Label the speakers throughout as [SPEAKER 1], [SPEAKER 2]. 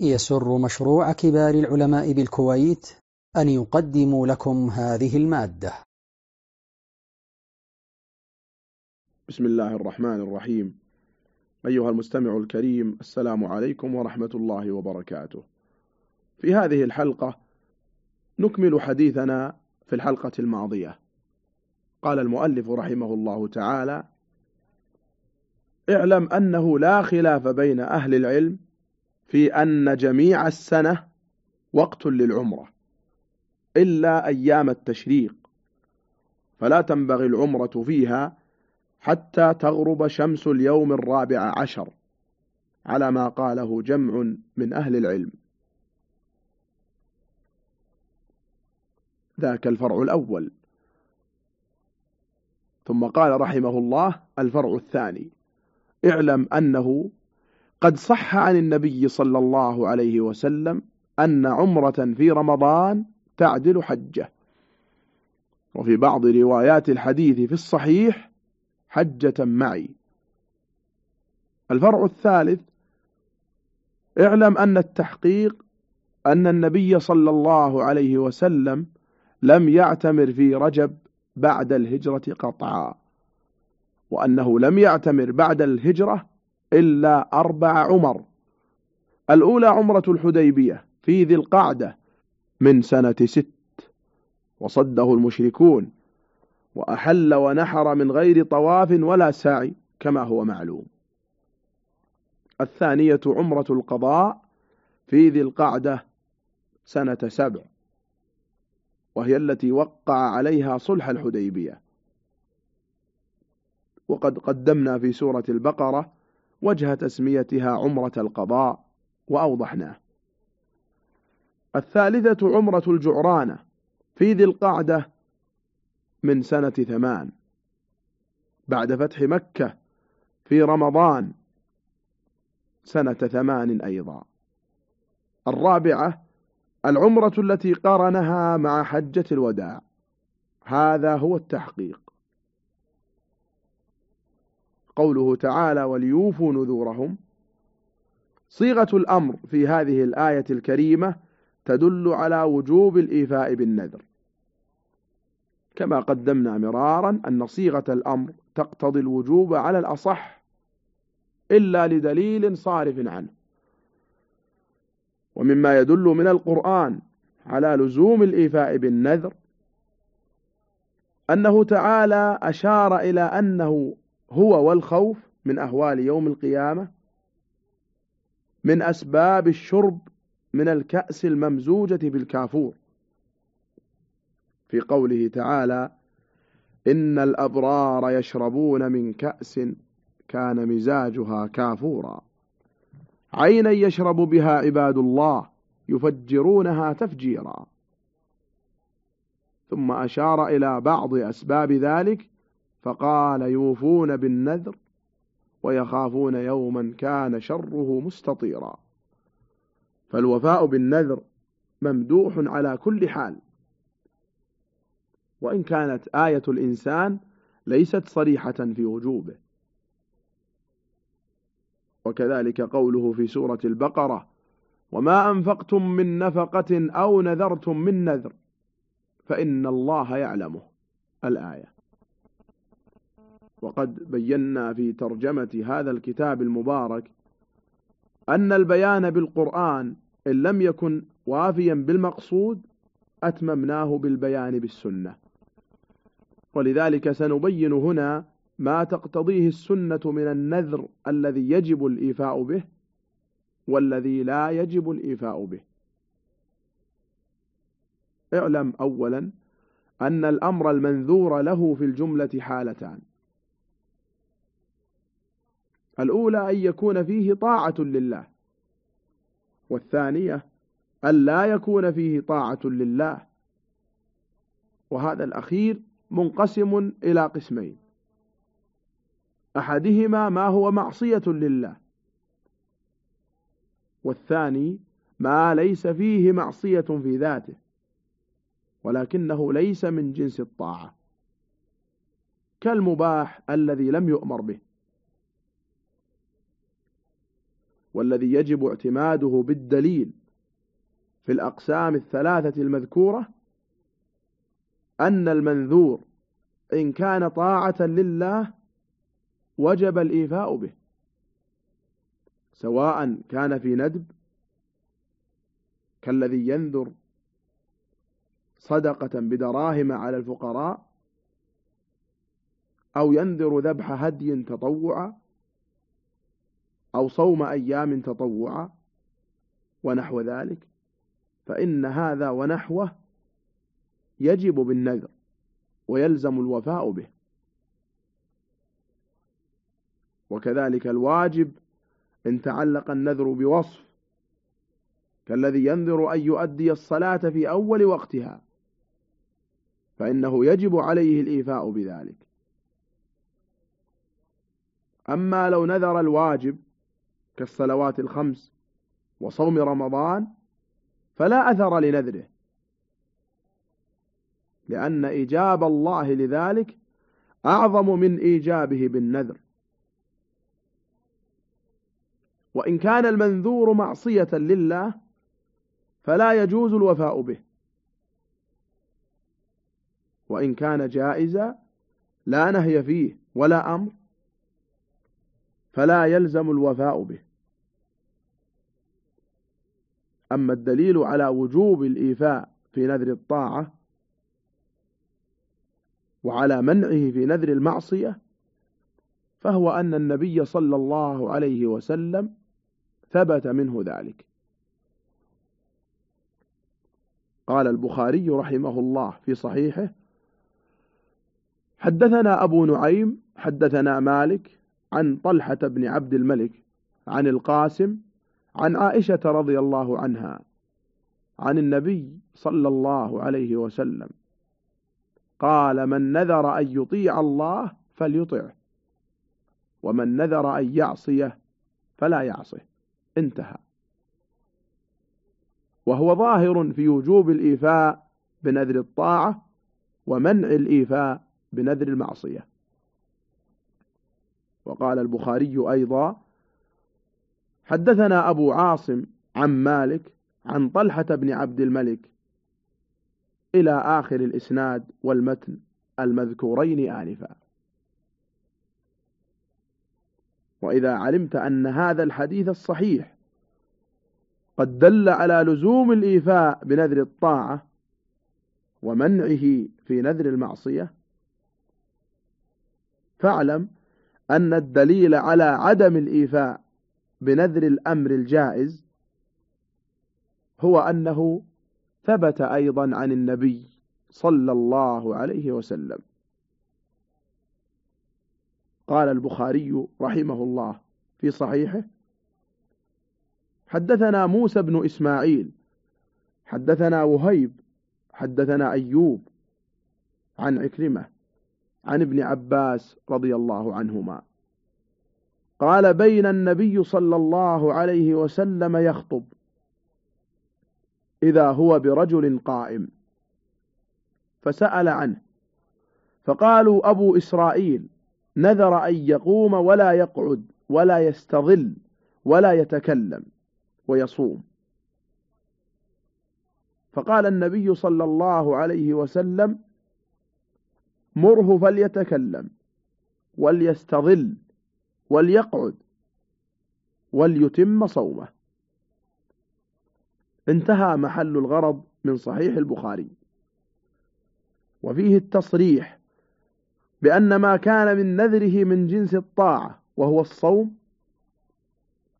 [SPEAKER 1] يسر مشروع كبار العلماء بالكويت أن يقدم لكم هذه المادة.
[SPEAKER 2] بسم الله الرحمن الرحيم. أيها المستمع الكريم السلام عليكم ورحمة الله وبركاته. في هذه الحلقة نكمل حديثنا في الحلقة الماضية. قال المؤلف رحمه الله تعالى اعلم أنه لا خلاف بين أهل العلم في أن جميع السنة وقت للعمرة إلا أيام التشريق. فلا تنبغي العمرة فيها حتى تغرب شمس اليوم الرابع عشر على ما قاله جمع من أهل العلم. ذاك الفرع الأول. ثم قال رحمه الله الفرع الثاني اعلم أنه قد صح عن النبي صلى الله عليه وسلم أن عمرة في رمضان تعدل حجة. وفي بعض روايات الحديث في الصحيح حجة معي. الفرع الثالث اعلم أن التحقيق أن النبي صلى الله عليه وسلم لم يعتمر في رجب بعد الهجرة قطعا وأنه لم يعتمر بعد الهجرة إلا أربع عمر. الأولى عمرة الحديبية في ذي القعدة من سنة ست وصده المشركون وأحل ونحر من غير طواف ولا سعي كما هو معلوم. الثانية عمرة القضاء في ذي القعدة سنة سبع وهي التي وقع عليها صلح الحديبية. وقد قدمنا في سورة البقرة وجه تسميتها عمرة القضاء وأوضحناه. الثالثة عمرة الجعرانة في ذي القعدة من سنة ثمان. بعد فتح مكة في رمضان سنة ثمان أيضا. الرابعة العمرة التي قارنها مع حجة الوداع. هذا هو التحقيق. قوله تعالى وليوفوا نذورهم. صيغة الأمر في هذه الآية الكريمة تدل على وجوب الإيفاء بالنذر. كما قدمنا مرارا أن صيغة الأمر تقتضي الوجوب على الأصح إلا لدليل صارف عنه. ومما يدل من القرآن على لزوم الإيفاء بالنذر أنه تعالى أشار إلى أنه هو والخوف من أهوال يوم القيامة من أسباب الشرب من الكأس الممزوجة بالكافور. في قوله تعالى إن الأبرار يشربون من كأس كان مزاجها كافورا. عينا يشرب بها عباد الله يفجرونها تفجيرا. ثم أشار إلى بعض أسباب ذلك فقال يوفون بالنذر ويخافون يوما كان شره مستطيرا. فالوفاء بالنذر ممدوح على كل حال. وإن كانت آية الإنسان ليست صريحة في وجوبه. وكذلك قوله في سورة البقرة وما أنفقتم من نفقة أو نذرتم من نذر فإن الله يعلمه. الآية. وقد بينا في ترجمة هذا الكتاب المبارك أن البيان بالقرآن إن لم يكن وافيا بالمقصود أتممناه بالبيان بالسنة. ولذلك سنبين هنا ما تقتضيه السنة من النذر الذي يجب الإيفاء به والذي لا يجب الإيفاء به. اعلم أولا أن الأمر المنذور له في الجملة حالتان. الأولى أن يكون فيه طاعة لله. والثانية أن لا يكون فيه طاعة لله. وهذا الأخير منقسم إلى قسمين. أحدهما ما هو معصية لله. والثاني ما ليس فيه معصية في ذاته. ولكنه ليس من جنس الطاعة. كالمباح الذي لم يؤمر به. والذي يجب اعتماده بالدليل في الأقسام الثلاثة المذكورة أن المنذور إن كان طاعة لله وجب الإيفاء به سواء كان في ندب كالذي ينذر صدقة بدراهم على الفقراء أو ينذر ذبح هدي تطوعا أو صوم أيام تطوعا ونحو ذلك فإن هذا ونحوه يجب بالنذر ويلزم الوفاء به. وكذلك الواجب إن تعلق النذر بوصف كالذي ينذر أن يؤدي الصلاة في أول وقتها فإنه يجب عليه الإيفاء بذلك. أما لو نذر الواجب كالصلوات الخمس وصوم رمضان فلا أثر لنذره لأن إيجاب الله لذلك أعظم من إيجابه بالنذر. وإن كان المنذور معصية لله فلا يجوز الوفاء به. وإن كان جائزا لا نهي فيه ولا أمر فلا يلزم الوفاء به. أما الدليل على وجوب الإيفاء في نذر الطاعة وعلى منعه في نذر المعصية فهو أن النبي صلى الله عليه وسلم ثبت منه ذلك. قال البخاري رحمه الله في صحيحه حدثنا أبو نعيم حدثنا مالك عن طلحة بن عبد الملك عن القاسم عن عائشة رضي الله عنها عن النبي صلى الله عليه وسلم قال من نذر أن يطيع الله فليطعه ومن نذر أن يعصيه فلا يعصه. انتهى. وهو ظاهر في وجوب الإيفاء بنذر الطاعة ومنع الإيفاء بنذر المعصية. وقال البخاري أيضا حدثنا أبو عاصم عن مالك عن طلحة بن عبد الملك إلى آخر الإسناد والمتن المذكورين آنفا. وإذا علمت أن هذا الحديث الصحيح قد دل على لزوم الإيفاء بنذر الطاعة ومنعه في نذر المعصية فاعلم أن الدليل على عدم الإيفاء بنذر الأمر الجائز هو أنه ثبت أيضا عن النبي صلى الله عليه وسلم. قال البخاري رحمه الله في صحيحه حدثنا موسى بن إسماعيل حدثنا وهيب حدثنا أيوب عن عكرمة عن ابن عباس رضي الله عنهما. قال بين النبي صلى الله عليه وسلم يخطب. إذا هو برجل قائم. فسأل عنه. فقالوا أبو إسرائيل نذر أن يقوم ولا يقعد ولا يستظل ولا يتكلم ويصوم. فقال النبي صلى الله عليه وسلم مره فليتكلم وليستظل وليقعد وليتم صومه. انتهى محل الغرض من صحيح البخاري. وفيه التصريح بأن ما كان من نذره من جنس الطاعة وهو الصوم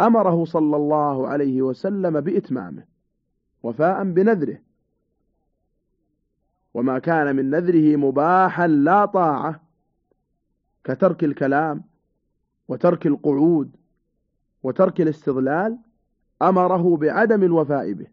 [SPEAKER 2] أمره صلى الله عليه وسلم بإتمامه وفاء بنذره. وما كان من نذره مباحا لا طاعة كترك الكلام وترك القعود وترك الاستظلال أمره بعدم الوفاء به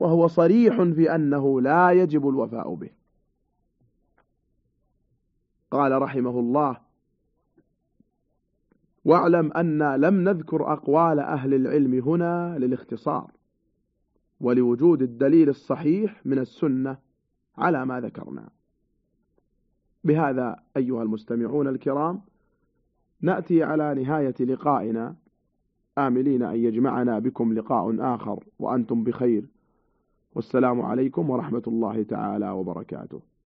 [SPEAKER 2] وهو صريح في أنه لا يجب الوفاء به. قال رحمه الله واعلم أن لم نذكر أقوال أهل العلم هنا للاختصار ولوجود الدليل الصحيح من السنة على ما ذكرنا. بهذا أيها المستمعون الكرام نأتي على نهاية لقائنا. آملين أن يجمعنا بكم لقاء آخر وأنتم بخير. والسلام عليكم ورحمة الله تعالى وبركاته.